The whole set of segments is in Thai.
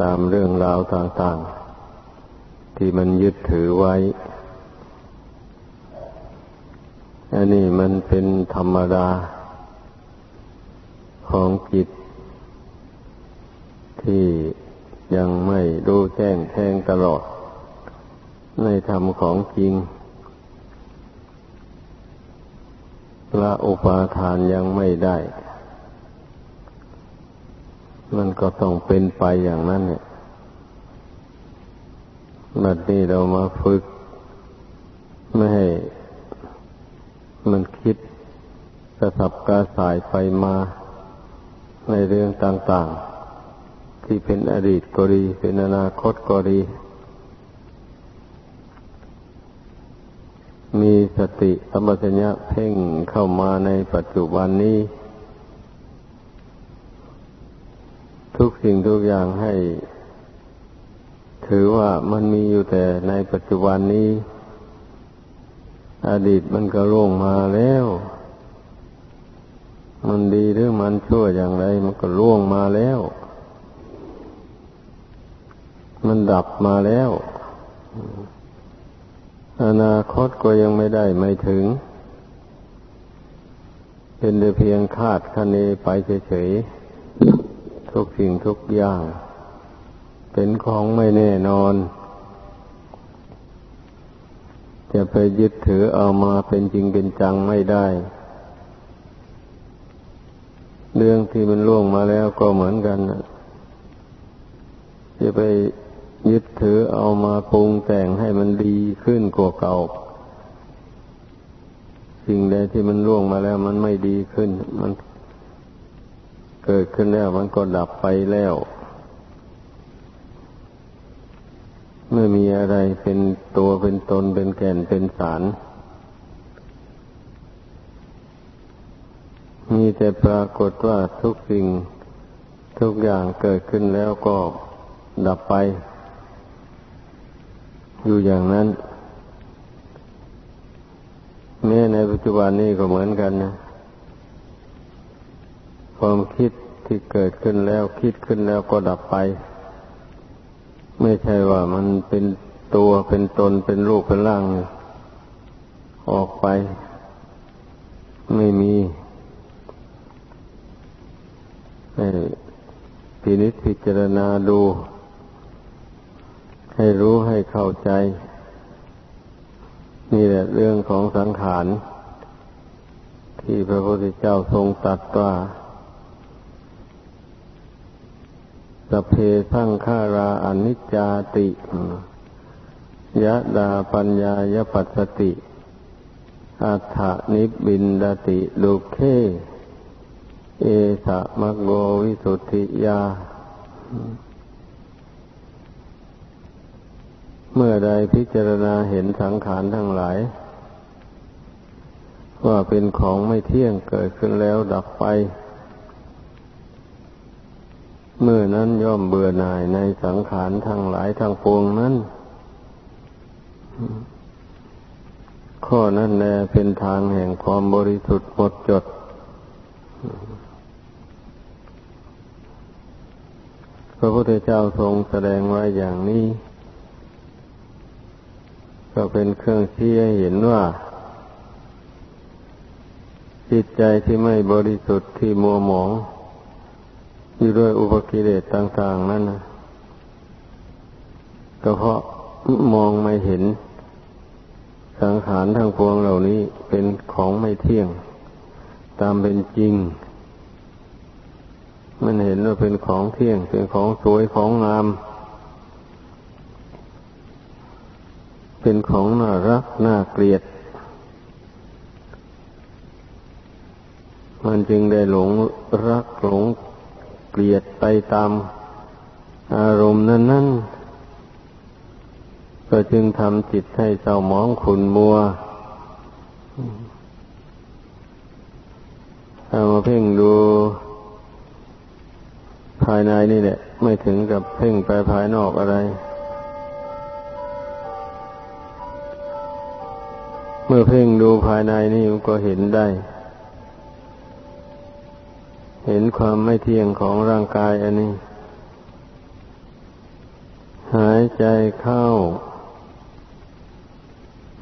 ตามเรื่องราวต่างๆ ที่มันยึดถือไว้ อันนี้มันเป็นธรรมดา ของจิต ที่ยังไม่รู้แจ้งแทงตลอด ในธรรมของจริง ละอุปาทานยังไม่ได้ มันก็ต้องเป็นไปอย่างนั้นเนี่ยบัดนี้เรามาฝึก ไม่ให้มันคิดกระสับกระสายไปมาในเรื่องต่าง ๆ ที่เป็นอดีตก็ดี เป็นอนาคตก็ดี มีสติสัมปชัญญะเพ่งเข้ามาในปัจจุบันนี้ ทุกสิ่งทุกอย่างให้ ถือว่ามันมีอยู่แต่ในปัจจุบันนี้ อดีตมันก็ล่วงมาแล้ว มันดีหรือมันชั่วอย่างไร มันก็ล่วงมาแล้ว มันดับมาแล้ว อนาคตก็ยังไม่ได้ไม่ถึง เป็นแต่เพียงคาดคะเนไปเฉยๆ ทุกสิ่งทุกอย่าง เป็นของไม่แน่นอน จะไปยึดถือเอามาเป็นจริงเป็นจังไม่ได้ เรื่องที่มันล่วงมาแล้วก็เหมือนกันจะไปยึดถือเอามาปรุงแต่งให้มันดีขึ้นกว่าเก่า สิ่งใดที่มันล่วงมาแล้วมันไม่ดีขึ้น มัน เกิดขึ้นแล้วมันก็ดับไปแล้ว ไม่มีอะไรเป็นตัวเป็นตนเป็นแก่นเป็นสาร มีแต่ปรากฏว่าทุกสิ่งทุกอย่างเกิดขึ้นแล้วก็ดับไป อยู่อย่างนั้นแม้ในปัจจุบันนี้ก็เหมือนกันนะ ความคิดที่เกิดขึ้นแล้วคิดขึ้นแล้วก็ดับไป ไม่ใช่ว่ามันเป็นตัวเป็นตนเป็นรูปเป็นร่าง ออกไป ไม่มีพินิจพิจารณาดู ให้รู้ให้เข้าใจ นี่แหละเรื่องของสังขาร ที่พระพุทธเจ้าทรงตัดว่า สเพสังขาราอนิจจาติยะดาปัญญายปัสสติอัฏฐนิบินดติลุเค เอสะมะโกวิสุทธิยา เมื่อใดพิจารณาเห็นสังขารทั้งหลาย ว่าเป็นของไม่เที่ยงเกิดขึ้นแล้วดับไป เมื่อนั้นย่อมเบื่อหน่ายในสังขารทั้งหลายทั้งปวงนั้น ข้อนั้นแลเป็นทางแห่งความบริสุทธิ์หมดจด พระพุทธเจ้าทรงแสดงไว้อย่างนี้ ก็เป็นเครื่องชี้ให้เห็นว่า จิตใจที่ไม่บริสุทธิ์ที่มัวหมอง อยู่ด้วยอุปกิเลสต่าง ๆ นั่นนะก็เพราะมองไม่เห็น สังขารทั้งพวงเหล่านี้เป็นของไม่เที่ยง ตามเป็นจริง มันเห็นว่าเป็นของเที่ยง เป็นของสวยของงาม เป็นของน่ารักน่าเกลียด มันจึงได้หลงรักหลง เกลียดไปตามอารมณ์นั้น ๆ ก็จึงทำจิตให้เศร้าหมองขุนมัวเอามาเพ่งดูภายในนี่แหละ ไม่ถึงกับเพ่งไปภายนอกอะไร เมื่อเพ่งดูภายในนี่ก็เห็นได้ เห็นความไม่เที่ยงของร่างกายอันนี้ หายใจเข้า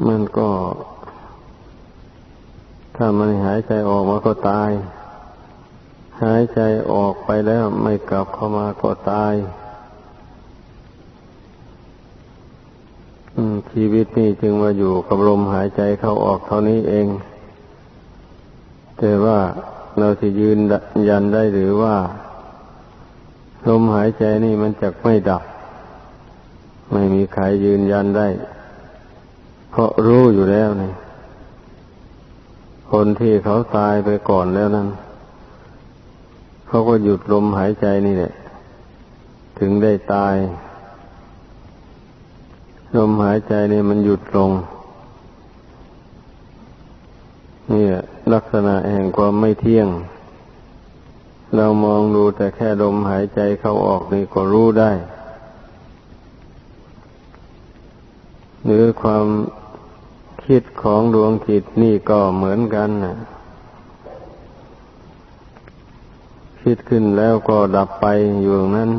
มันก็ ถ้ามันหายใจออกมันก็ตาย หายใจออกไปแล้วไม่กลับเข้ามาก็ตายชีวิตนี้จึงมาอยู่กับลมหายใจเข้าออกเท่านี้เอง แต่ว่า เราจะยืนยันได้หรือว่า ลมหายใจนี่มันจะไม่ดับ ไม่มีใครยืนยันได้ เพราะรู้อยู่แล้วนี่คนที่เขาตายไปก่อนแล้วนั้นเขาก็หยุดลมหายใจนี่แหละ ถึงได้ตาย ลมหายใจนี่มันหยุดลงนี่ลั ลักษณะแห่งความไม่เที่ยง เรามองดูแต่แค่ลมหายใจเข้าออกนี่ก็รู้ได้ หรือความคิดของดวงจิตนี่ก็เหมือนกันนะคิดขึ้นแล้วก็ดับไปอยู่นั้น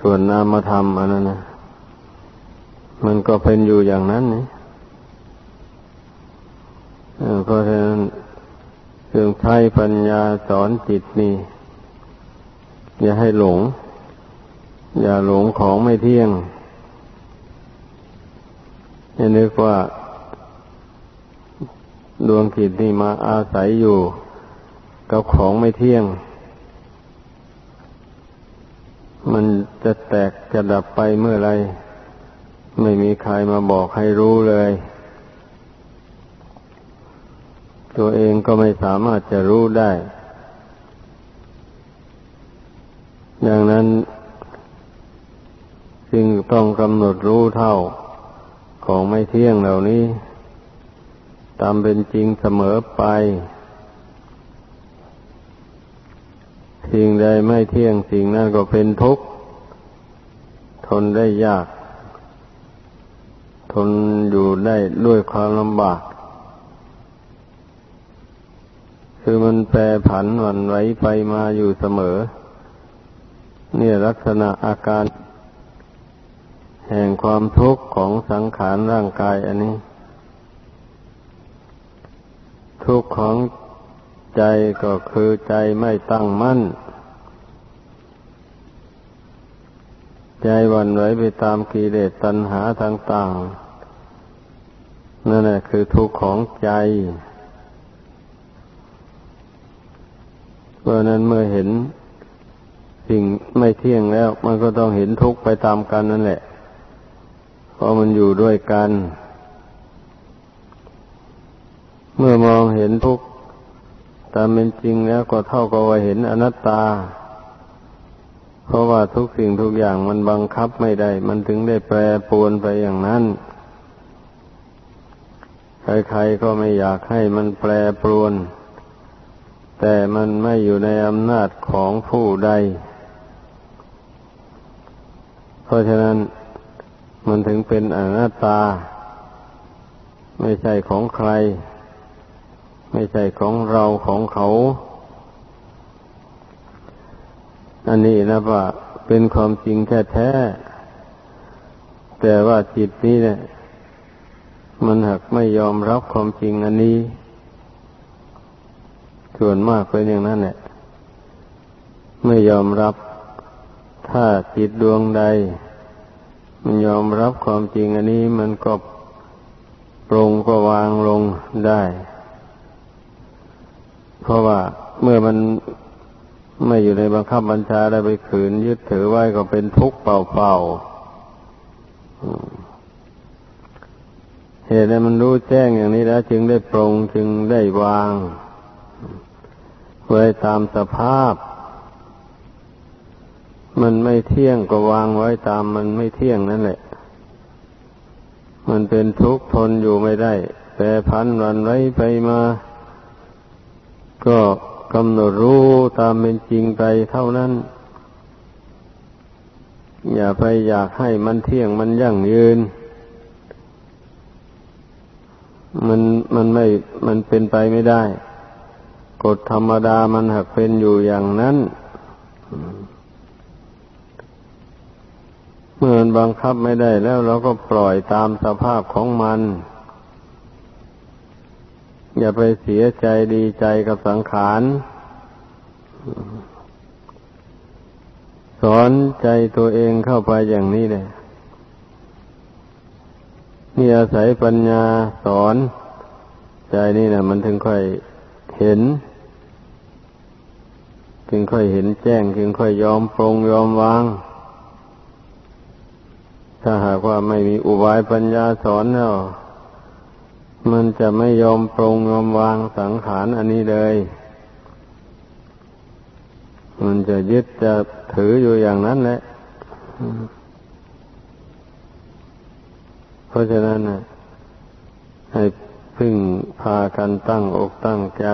ส่วนนามธรรมอันนั้นนะมันก็เป็นอยู่อย่างนั้นนี่ เพราะฉะนั้นเรื่องใช้ปัญญาสอนจิตนี่ อย่าให้หลง อย่าหลงของไม่เที่ยงอย่านึกว่า ดวงจิตนี่มาอาศัยอยู่ กับของไม่เที่ยง มันจะแตกจะดับไปเมื่อไร ไม่มีใครมาบอกให้รู้เลย ตัวเองก็ไม่สามารถจะรู้ได้อย่างนั้นจึงต้องกำหนดรู้เท่าของไม่เที่ยงเหล่านี้ ตามเป็นจริงเสมอไปสิ่งใดไม่เที่ยงสิ่งนั้นก็เป็นทุกข์ ทนได้ยาก ทนอยู่ได้ด้วยความลำบาก คือมันแปรผันหวั่นไหวไปมาอยู่เสมอ เนี่ยลักษณะอาการ แห่งความทุกข์ของสังขารร่างกายอันนี้ ทุกข์ของใจก็คือใจไม่ตั้งมั่น ใจวันไหวไปตามกิเลสตัณหาต่างๆนั่นแหละคือทุกข์ของใจ เพราะนั้นเมื่อเห็นสิ่งไม่เที่ยงแล้ว มันก็ต้องเห็นทุกข์ไปตามกันนั่นแหละ เพราะมันอยู่ด้วยกัน เมื่อมองเห็นทุกข์ตามเป็นจริงแล้วก็เท่ากับว่าเห็นอนัตตา เพราะว่าทุกสิ่งทุกอย่างมันบังคับไม่ได้ มันถึงได้แปรปรวนไปอย่างนั้น ใครๆก็ไม่อยากให้มันแปรปรวน แต่มันไม่อยู่ในอำนาจของผู้ใด เพราะฉะนั้นมันถึงเป็นอนัตตา ไม่ใช่ของใคร ไม่ใช่ของเราของเขา อันนี้นะว่าเป็นความจริงแท้ๆแต่ว่าจิตนี้เนี่ย มันหักไม่ยอมรับความจริงอันนี้ ส่วนมากเป็นอย่างนั้นแหละไม่ยอมรับถ้าจิตดวงใด มันยอมรับความจริงอันนี้มันก็ปรงก็วางลงได้ เพราะว่าเมื่อมันไม่อยู่ในบังคับบัญชาได้ไปขืน ยึดถือไว้ก็เป็นทุกข์เปล่าๆเหตุใดมันรู้แจ้งอย่างนี้แล้ว จึงได้ปรงจึงได้วาง ไว้ตามสภาพ มันไม่เที่ยงก็วางไว้ตามมันไม่เที่ยงนั่นแหละ มันเป็นทุกข์ทนอยู่ไม่ได้แปรพันวันไว้ไปมา ก็กำหนดรู้ตามเป็นจริงไปเท่านั้น อย่าไปอยากให้มันเที่ยงมันยั่งยืน มันมันไม่มันเป็นไปไม่ได้ กฎธรรมดามันหักเป็นอยู่อย่างนั้น เมื่อบังคับไม่ได้แล้วเราก็ปล่อยตามสภาพของมัน อย่าไปเสียใจดีใจกับสังขารสอนใจตัวเองเข้าไปอย่างนี้เลยนี่อาศัยปัญญาสอน ใจนี่นะมันถึงค่อยเห็น จึงค่อยเห็นแจ้ง จึงค่อยยอมปรงยอมวาง ถ้าหากว่าไม่มีอุบายปัญญาสอนแล้วมันจะไม่ยอมปรงยอมวางสังขารอันนี้เลย มันจะยึดจะถืออยู่อย่างนั้นแหละ เพราะฉะนั้นนะให้พึ่งพากันตั้งอกตั้งใจ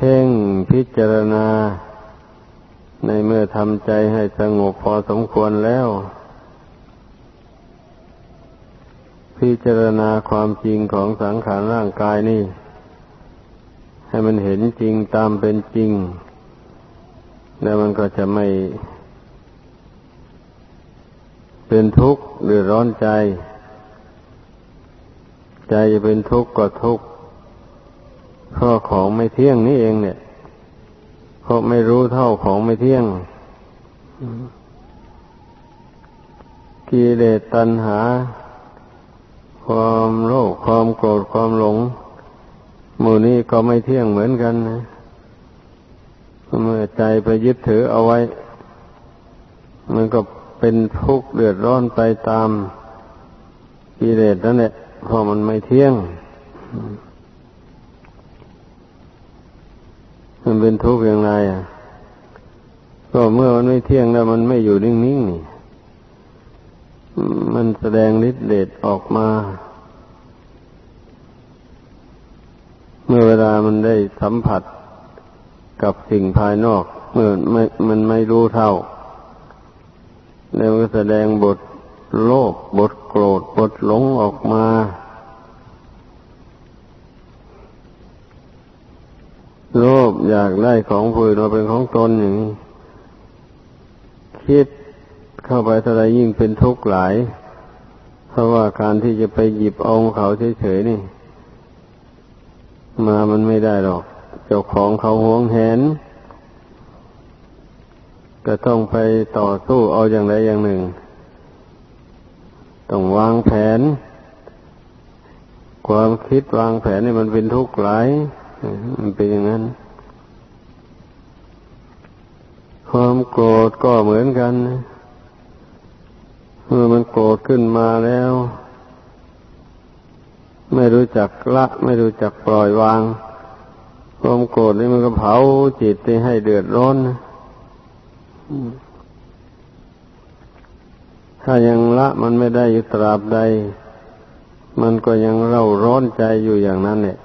เพ่งพิจารณา ในเมื่อทำใจให้สงบพอสมควรแล้ว พิจารณาความจริงของสังขารร่างกายนี่ ให้มันเห็นจริงตามเป็นจริง แล้วมันก็จะไม่ เป็นทุกข์หรือร้อนใจ ใจจะเป็นทุกข์ก็ทุกข์ เพราะของไม่เที่ยงนี่เองเนี่ยเพราะไม่รู้เท่าของไม่เที่ยงกิเลสตัณหา ความโลภความโกรธความหลงหมู่นี้ก็ไม่เที่ยงเหมือนกันนะเมื่อใจไปยึดถือเอาไว้ มันก็เป็นทุกข์เดือดร้อนไปตามกิเลสนั่นแหละเพราะมันไม่เที่ยง มันเป็นทุกข์อย่างไรอะ ก็เมื่อมันไม่เที่ยงแล้วมันไม่อยู่นิ่งๆนี่ มันแสดงฤทธิ์เดชออกมา เมื่อเวลามันได้สัมผัสกับสิ่งภายนอก เมื่อไม่มันไม่รู้เท่า แล้วก็แสดงบทโลภบทโกรธบทหลงออกมาโลภ อยากได้ของผู้อื่นมาเป็นของตนอย่างนี้คิดเข้าไปเท่าไรยิ่งเป็นทุกข์หลาย เพราะว่าการที่จะไปหยิบเอาเขาเฉยๆนี่ มามันไม่ได้หรอก เจ้าของเขาหวงแหนก็ต้องไปต่อสู้เอาอย่างใดอย่างหนึ่ง ต้องวางแผน ความคิดวางแผนนี่มันเป็นทุกข์หลาย มันเป็นอย่างนั้น ความโกรธก็เหมือนกัน เมื่อมันโกรธขึ้นมาแล้ว ไม่รู้จักละ ไม่รู้จักปล่อยวาง ความโกรธนี่มันก็เผาจิตให้เดือดร้อนถ้ายังละมันไม่ได้ยึดตราบใด มันก็ยังเร่าร้อนใจอยู่อย่างนั้นเนี่ย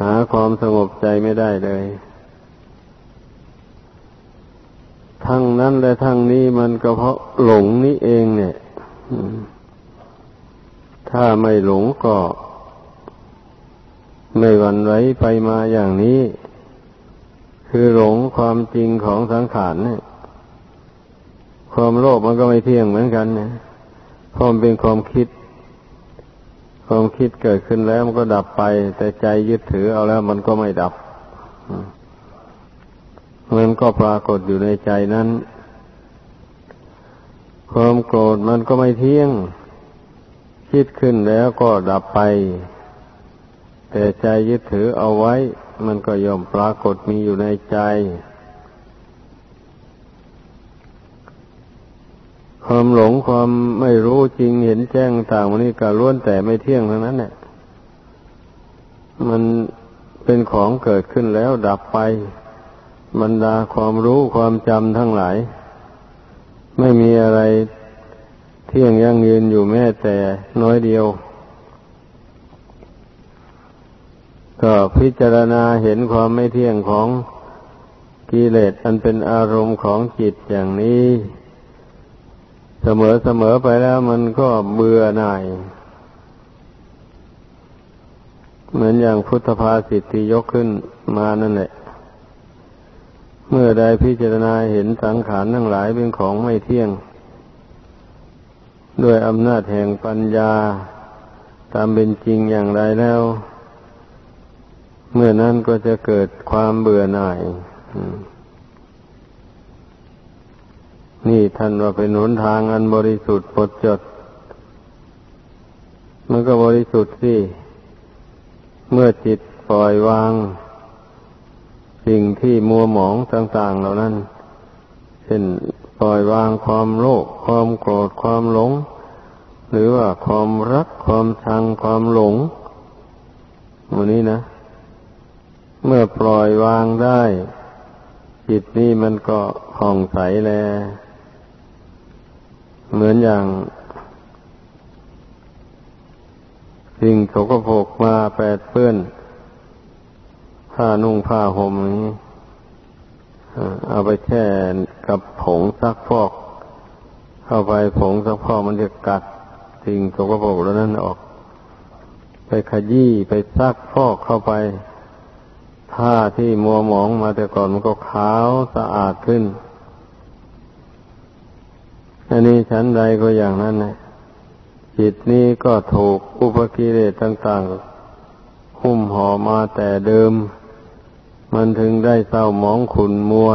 หาความสงบใจไม่ได้เลย ทั้งนั้นและทั้งนี้มันก็เพราะหลงนี้เองเนี่ยถ้าไม่หลงก็ ไม่หวั่นไหวไปมาอย่างนี้ คือหลงความจริงของสังขารเนี่ย ความโลภมันก็ไม่เที่ยงเหมือนกันเนี่ยเพราะมันเป็นความคิด ความคิดเกิดขึ้นแล้วมันก็ดับไป แต่ใจยึดถือเอาแล้วมันก็ไม่ดับ มันก็ปรากฏอยู่ในใจนั้น ความโกรธมันก็ไม่เที่ยง คิดขึ้นแล้วก็ดับไป แต่ใจยึดถือเอาไว้ มันก็ย่อมปรากฏมีอยู่ในใจ ความหลงความไม่รู้จริงเห็นแจ้งต่างวันนี้ก็ล้วนแต่ไม่เที่ยงทั้งนั้นเนี่ยมันเป็นของเกิดขึ้นแล้วดับไป บรรดาความรู้ความจำทั้งหลาย ไม่มีอะไรเที่ยงยั่งยืนอยู่แม้แต่น้อยเดียว ก็พิจารณาเห็นความไม่เที่ยงของกิเลสอันเป็นอารมณ์ของจิตอย่างนี้ เสมอเสมอไปแล้วมันก็เบื่อหน่าย เหมือนอย่างพุทธภาษิตที่ยกขึ้นมานั่นแหละ เมื่อใดพิจารณาเห็นสังขารทั้งหลายเป็นของไม่เที่ยง ด้วยอำนาจแห่งปัญญา ตามเป็นจริงอย่างไรแล้ว เมื่อนั้นก็จะเกิดความเบื่อหน่าย นี่ท่านว่าเป็นหนทางอันบริสุทธิ์ปดจด มันก็บริสุทธิ์สิ เมื่อจิตปล่อยวาง สิ่งที่มัวหมองต่างๆเหล่านั้น เช่นปล่อยวางความโลภความโกรธความหลง หรือว่าความรักความชังความหลงวันนี้นะ เมื่อปล่อยวางได้ จิตนี้มันก็ผ่องใสแล เหมือนอย่าง สิ่งโสกโภกมาแปดเปื้อน ผ้านุ่งผ้าห่มนี้เอาไปแช่กับผงซักฟอก เข้าไปผงซักฟอกมันจะกัดสิ่งสกปรกแล้วนั้นออก ไปขยี้ไปซักฟอกเข้าไปผ้าที่มัวหมองมาแต่ก่อนมันก็ขาวสะอาดขึ้น อันนี้ชั้นใดก็อย่างนั้นนะจิตนี้ก็ถูกอุปกิเลสต่าง ๆ หุ้มห่อมาแต่เดิม มันถึงได้เศร้าหมองขุนมัว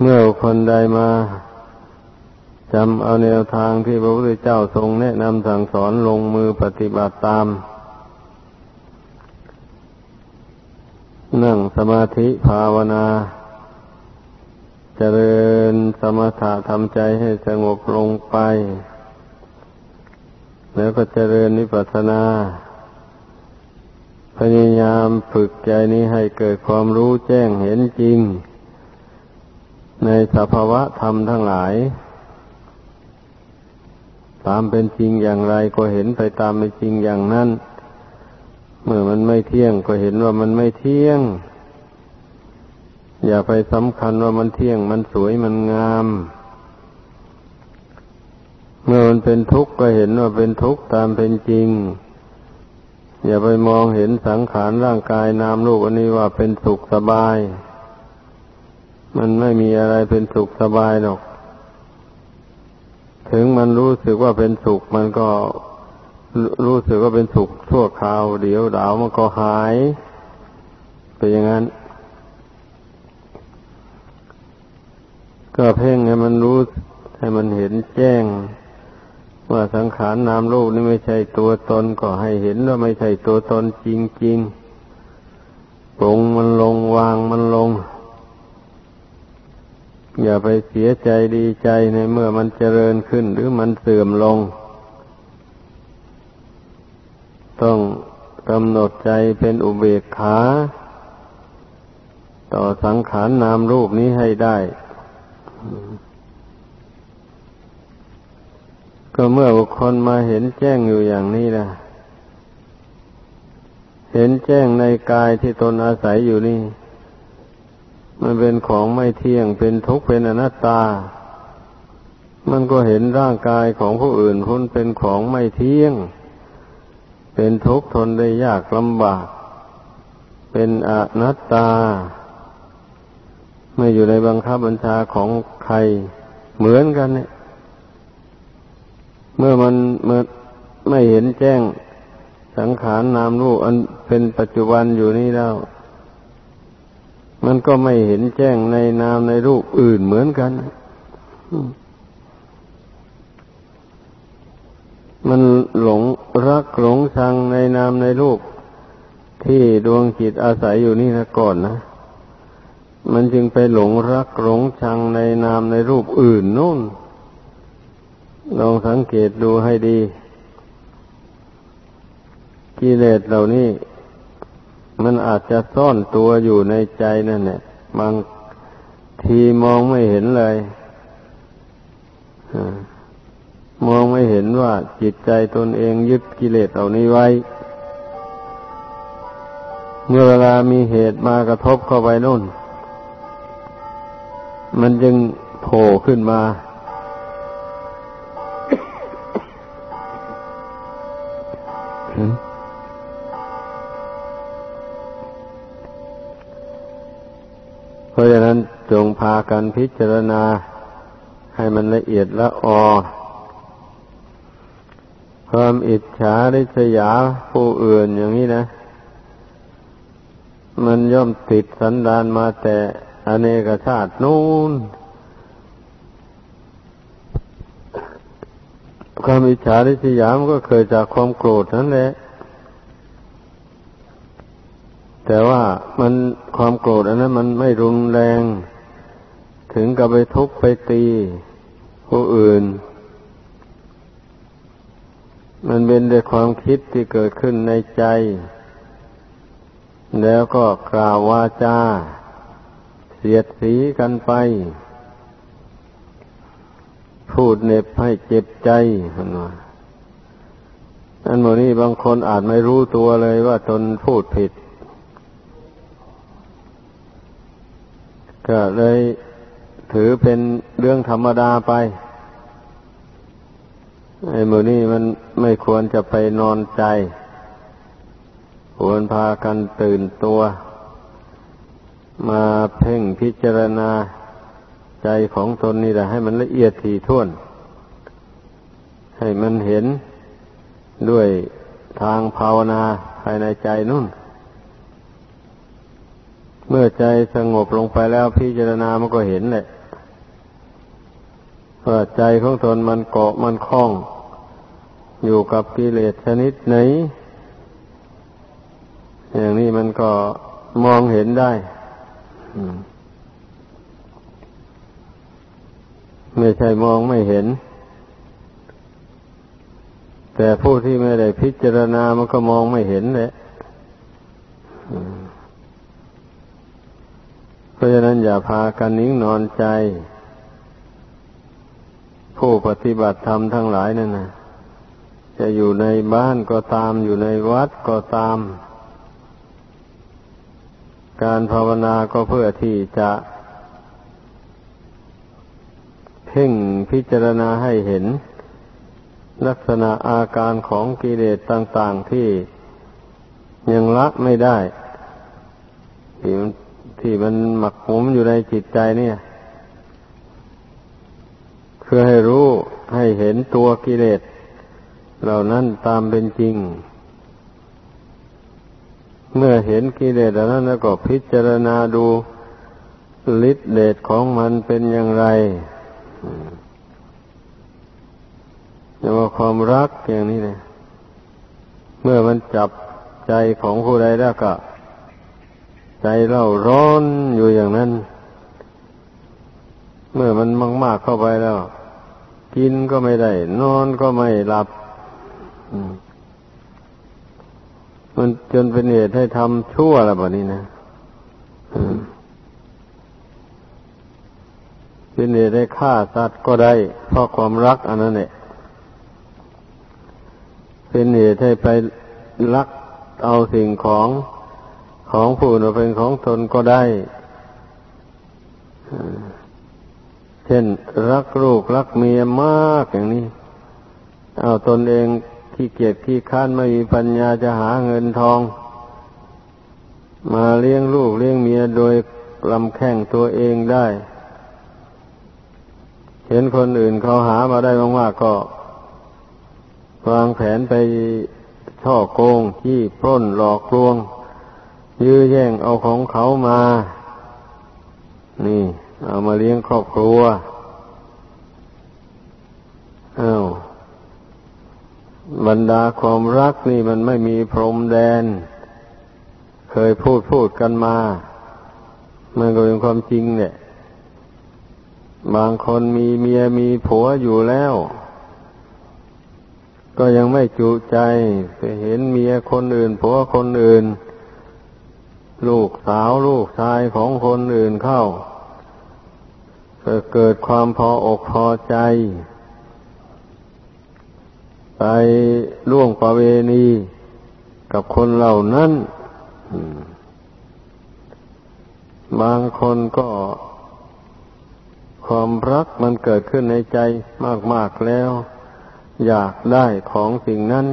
เมื่อคนใดมาจำเอาแนวทางที่พระพุทธเจ้าทรงแนะนำสั่งสอนลงมือปฏิบัติตาม นั่งสมาธิภาวนาเจริญสมถะทำใจให้สงบลงไป แล้วก็เจริญนิพพานา พยายามฝึกใจนี้ให้เกิดความรู้แจ้งเห็นจริง ในสภาวะธรรมทั้งหลาย ตามเป็นจริงอย่างไรก็เห็นไปตามเป็นจริงอย่างนั้น เมื่อมันไม่เที่ยงก็เห็นว่ามันไม่เที่ยง อย่าไปสำคัญว่ามันเที่ยงมันสวยมันงาม เมื่อมันเป็นทุกข์ก็เห็นว่าเป็นทุกข์ตามเป็นจริง อย่าไปมองเห็นสังขารร่างกายนามรูปอันนี้ว่าเป็นสุขสบาย มันไม่มีอะไรเป็นสุขสบายหรอก ถึงมันรู้สึกว่าเป็นสุข มันก็รู้สึกว่าเป็นสุขชั่วคราว เดี๋ยวดาวมันก็หายเป็นอย่างนั้น ก็เพ่งให้มันรู้ให้มันเห็นแจ้ง ว่าสังขารนามรูปนี่ไม่ใช่ตัวตนก็ให้เห็นว่าไม่ใช่ตัวตนจริงๆปรงมันลงวางมันลง อย่าไปเสียใจดีใจในเมื่อมันเจริญขึ้น หรือมันเสื่อมลง ต้องกำหนดใจเป็นอุเบกขา ต่อสังขารนามรูปนี้ให้ได้ ก็เมื่อบุคคลมาเห็นแจ้งอยู่อย่างนี้นะเห็นแจ้งในกายที่ตนอาศัยอยู่นี่ มันเป็นของไม่เที่ยงเป็นทุกข์เป็นอนัตตา มันก็เห็นร่างกายของผู้อื่นพ้นเป็นของไม่เที่ยง เป็นทุกข์ทนได้ยากลำบาก เป็นอนัตตา ไม่อยู่ในบังคับบัญชาของใครเหมือนกันเนี่ย เมื่อมันเมื่อไม่เห็นแจ้งสังขารนามรูปอันเป็นปัจจุบันอยู่นี่แล้ว มันก็ไม่เห็นแจ้งในนามในรูปอื่นเหมือนกัน มันหลงรักหลงชังในนามในรูป ที่ดวงจิตอาศัยอยู่นี่นะก่อนนะ มันจึงไปหลงรักหลงชังในนามในรูปอื่นนู่น ลองสังเกตดูให้ดี กิเลสเหล่านี้ มันอาจจะซ่อนตัวอยู่ในใจนั่นแหละบางทีมองไม่เห็นเลยมองไม่เห็นว่าจิตใจตนเองยึดกิเลสเหล่านี้ไว้ เมื่อเวลามีเหตุมากระทบเข้าไปนู่น มันจึงโผล่ขึ้นมา พากันพิจารณาให้มันละเอียดละออความอิจฉาริษยาผู้อื่นอย่างนี้นะ มันย่อมติดสันดานมาแต่อเนกชาตินู้นความอิจฉาริษยามันก็เกิดจากความโกรธนั่นแหละ แต่ว่ามันความโกรธอันนั้นมันไม่รุนแรง ถึงกับไปทุบไปตีผู้อื่น มันเป็นด้วยความคิดที่เกิดขึ้นในใจ แล้วก็กล่าววาจาเสียดสีกันไป พูดเน็บให้เจ็บใจมันว่าอันโมนี้บางคนอาจไม่รู้ตัวเลยว่าตนพูดผิด ก็เลย ถือเป็นเรื่องธรรมดาไป ไอ้โมนี้มันไม่ควรจะไปนอนใจ ควรพากันตื่นตัว มาเพ่งพิจารณาใจของตนนี่แหละให้มันละเอียดถี่ถ้วน ให้มันเห็นด้วยทางภาวนาภายในใจนู่น เมื่อใจสงบลงไปแล้วพิจารณามันก็เห็นแหละ ว่าใจของตนมันเกาะมันคล้อง อยู่กับกิเลสชนิดไหน อย่างนี้มันก็มองเห็นได้ไม่ใช่มองไม่เห็น แต่ผู้ที่ไม่ได้พิจารณามันก็มองไม่เห็นแหละเพราะฉะนั้นอย่าพากันนิ่งนอนใจ ผู้ปฏิบัติธรรมทั้งหลายนั่นนะจะอยู่ในบ้านก็ตามอยู่ในวัดก็ตาม การภาวนาก็เพื่อที่จะเพ่งพิจารณาให้เห็น ลักษณะอาการของกิเลสต่างๆที่ยังละไม่ได้ ที่มันที่มันหมักหมมอยู่ในจิตใจเนี่ย เพื่อให้รู้ให้เห็นตัวกิเลสเหล่านั้นตามเป็นจริง เมื่อเห็นกิเลสเหล่านั้นแล้วก็พิจารณาดูฤทธิเดชของมันเป็นอย่างไรแต่ว่าความรักอย่างนี้เนี่ยเมื่อมันจับใจของผู้ใดแล้วก็ ใจเล่าร้อนอยู่อย่างนั้น เมื่อมันมากๆเข้าไปแล้ว กินก็ไม่ได้ นอนก็ไม่หลับมันจนเป็นเหตุให้ทำชั่วแล้วแบบนี้นะเป็นเหตุได้ฆ่าสัตว์ก็ได้ เพราะความรักอันนั้นเนี่ยเป็นเหตุให้ไปลักเอาสิ่งของของผู้อื่นเป็นของตนก็ได้ ช่น รักลูกรักเมียมากอย่างนี้ เอาตนเองที่เกียจที่ค้านไม่มีปัญญาจะหาเงินทอง มาเลี้ยงลูกเลี้ยงเมียโดยลำแข้งตัวเองได้ เห็นคนอื่นเขาหามาได้มากๆก็ วางแผนไปช่อโกงที่ปล้นหลอกลวง ยื้อแย่งเอาของเขามา นี่ เอามาเลี้ยงครอบครัวอา้าวบรรดาความรักนี่มันไม่มีพรมแดน เคยพูดพูดกันมา มันก็เป็นความจริงเนี่ยบางคนมีเมียมีผัวอยู่แล้ว ก็ยังไม่จุใจไปเห็นเมียคนอื่นผัวคนอื่น ลูกสาวลูกชายของคนอื่นเข้า เกิดความพออกพอใจ ไปล่วงประเวณีกับคนเหล่านั้นบางคนก็ความรักมันเกิดขึ้นในใจมาก ๆแล้ว อยากได้ของสิ่งนั้น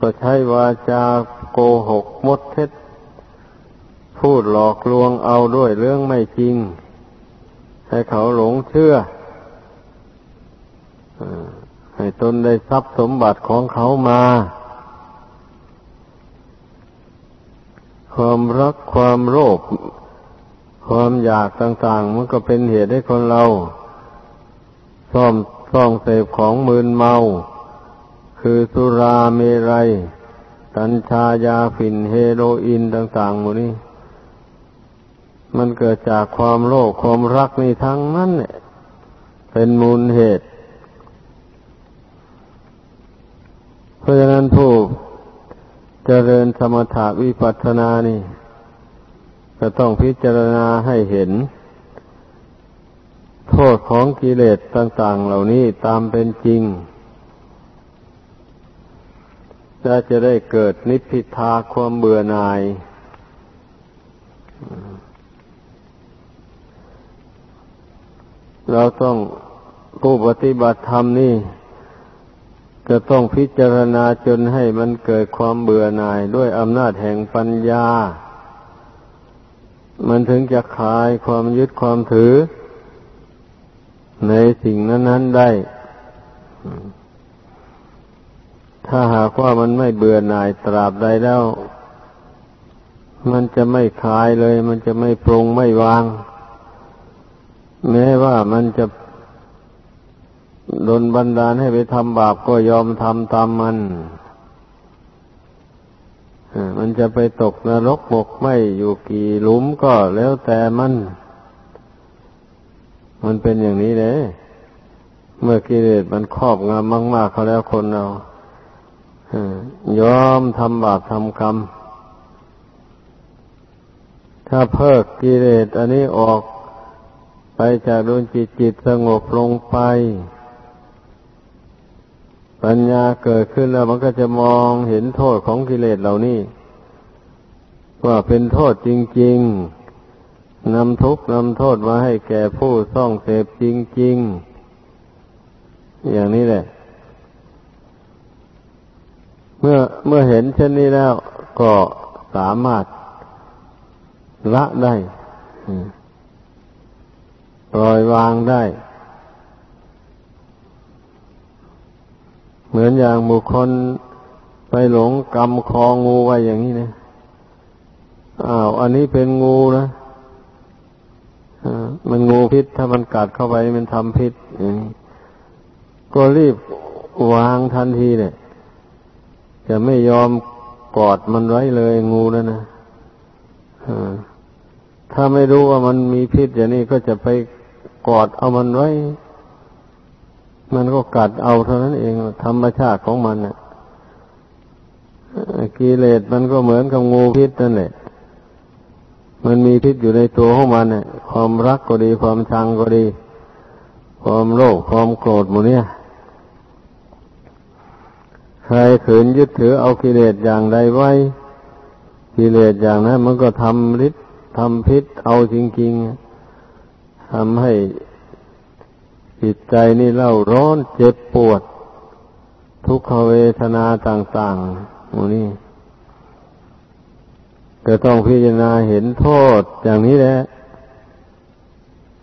ก็ใช้วาจาโกหกมดเท็จ พูดหลอกลวงเอาด้วยเรื่องไม่จริง ให้เขาหลงเชื่อให้ตนได้ทรัพย์สมบัติของเขามา ความรักความโลภความอยากต่างๆ มันก็เป็นเหตุให้คนเราซ่อมซ่องเสพของมืนเมา คือสุราเมรัยกัญชายาฝิ่นเฮโรอีนต่างๆหมดนี้ มันเกิดจากความโลภความรักนี่ทั้งนั้นเนี่ยเป็นมูลเหตุ เพราะฉะนั้นผู้เจริญสมถะวิปัสสนานี่จะต้องพิจารณาให้เห็น โทษของกิเลสต่าง ๆ เหล่านี้ตามเป็นจริงจะจะได้เกิดนิพพิทาความเบื่อหน่าย เราต้องผู้ปฏิบัติธรรมนี่จะต้องพิจารณาจนให้มันเกิดความเบื่อหน่ายด้วยอำนาจแห่งปัญญา มันถึงจะคลายความยึดความถือ ในสิ่งนั้น ๆ ได้ ถ้าหากว่ามันไม่เบื่อหน่ายตราบใดแล้ว มันจะไม่คลายเลย มันจะไม่ปรงไม่วาง แม้ว่ามันจะโดนบันดาลให้ไปทำบาปก็ยอมทำตามมันมันจะไปตกนรกบกไม่อยู่กี่หลุมก็แล้วแต่มัน มันเป็นอย่างนี้เลย เมื่อกิเลสมันครอบงำมาก ๆเขาแล้วคนเรายอมทำบาปทำกรรม ถ้าเพิกกิเลสอันนี้ออก ไปจากดวงจิตจิตสงบลงไป ปัญญาเกิดขึ้นแล้วมันก็จะมองเห็นโทษของกิเลสเหล่านี้ ว่าเป็นโทษจริง ๆนำทุกข์นำโทษมาให้แก่ผู้ซ่องเสพจริง ๆ อย่างนี้แหละ เมื่อเมื่อเห็นเช่นนี้แล้วก็สามารถละได้ ปล่อยวางได้ เหมือนอย่างบุคคลไปหลงกรรมคองูไว้อย่างนี้นะอ้าว อันนี้เป็นงูนะมันงูพิษถ้ามันกัดเข้าไปมันทำพิษอย่างนี้ก็รีบวางทันทีเนี่ย จะไม่ยอมกอดมันไว้เลยงูนั่นนะถ้าไม่รู้ว่ามันมีพิษอย่างนี้ก็จะไป กอดเอามันไว้ มันก็กัดเอาเท่านั้นเองธรรมชาติของมันน่ะกิเลสมันก็เหมือนกับงูพิษนั่นแหละ มันมีพิษอยู่ในตัวของมันเนี่ยความรักก็ดี ความชังก็ดี ความโลภความโกรธหมดเนี่ย ใครขืนยึดถือเอากิเลสอย่างใดไว้ กิเลสอย่างนั้นมันก็ทำฤทธิ์ทำพิษเอาจริงๆ ทำให้จิตใจนี่เล่าร้อนเจ็บปวด ทุกขเวทนาต่างๆมูนี่ก็ต้องพิจารณาเห็นโทษอย่างนี้แหละ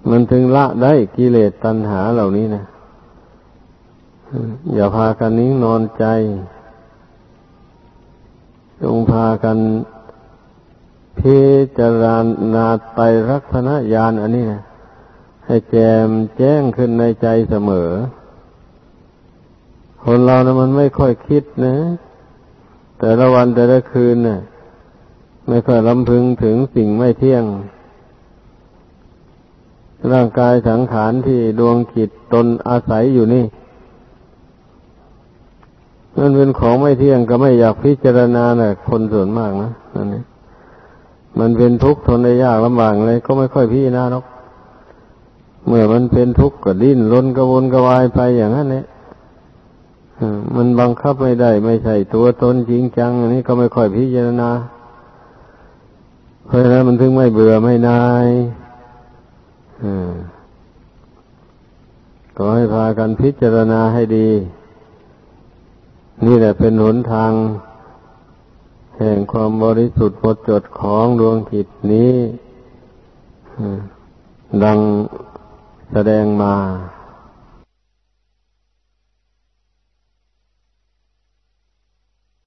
มันถึงละได้กิเลสตัณหาเหล่านี้นะอย่าพากันนิ่งนอนใจ จงพากันพิจารณาไตรลักษณญาณอันนี้นะ ให้แจมแจ้งขึ้นในใจเสมอ คนเรานะมันไม่ค่อยคิดนะ แต่ละวันแต่ละคืนนะ่ะ ไม่ค่อยลำพึงถึงสิ่งไม่เที่ยง ร่างกายสังขารที่ดวงจิตตนอาศัยอยู่นี่มันเป็นของไม่เที่ยงก็ไม่อยากพิจารณานะคนส่วนมากนะนั่นนี่มันเป็นทุกข์ทนได้ยากลำบากเลย ก็ไม่ค่อยพิจารณาหรอก เมื่อมันเป็นทุกข์ก็ดิ้นรนกระวนกระวายไปอย่างนั้นเนี่ยมันบังคับไม่ได้ ไม่ใช่ตัวตนจริงจัง อันนี้ก็ไม่ค่อยพิจารณาเพราะฉะนั้นมันถึงไม่เบื่อไม่นายก็ให้พากันพิจารณาให้ดี นี่แหละเป็นหนทาง แห่งความบริสุทธิ์หมดจดของดวงจิตนี้ดัง แสดงมา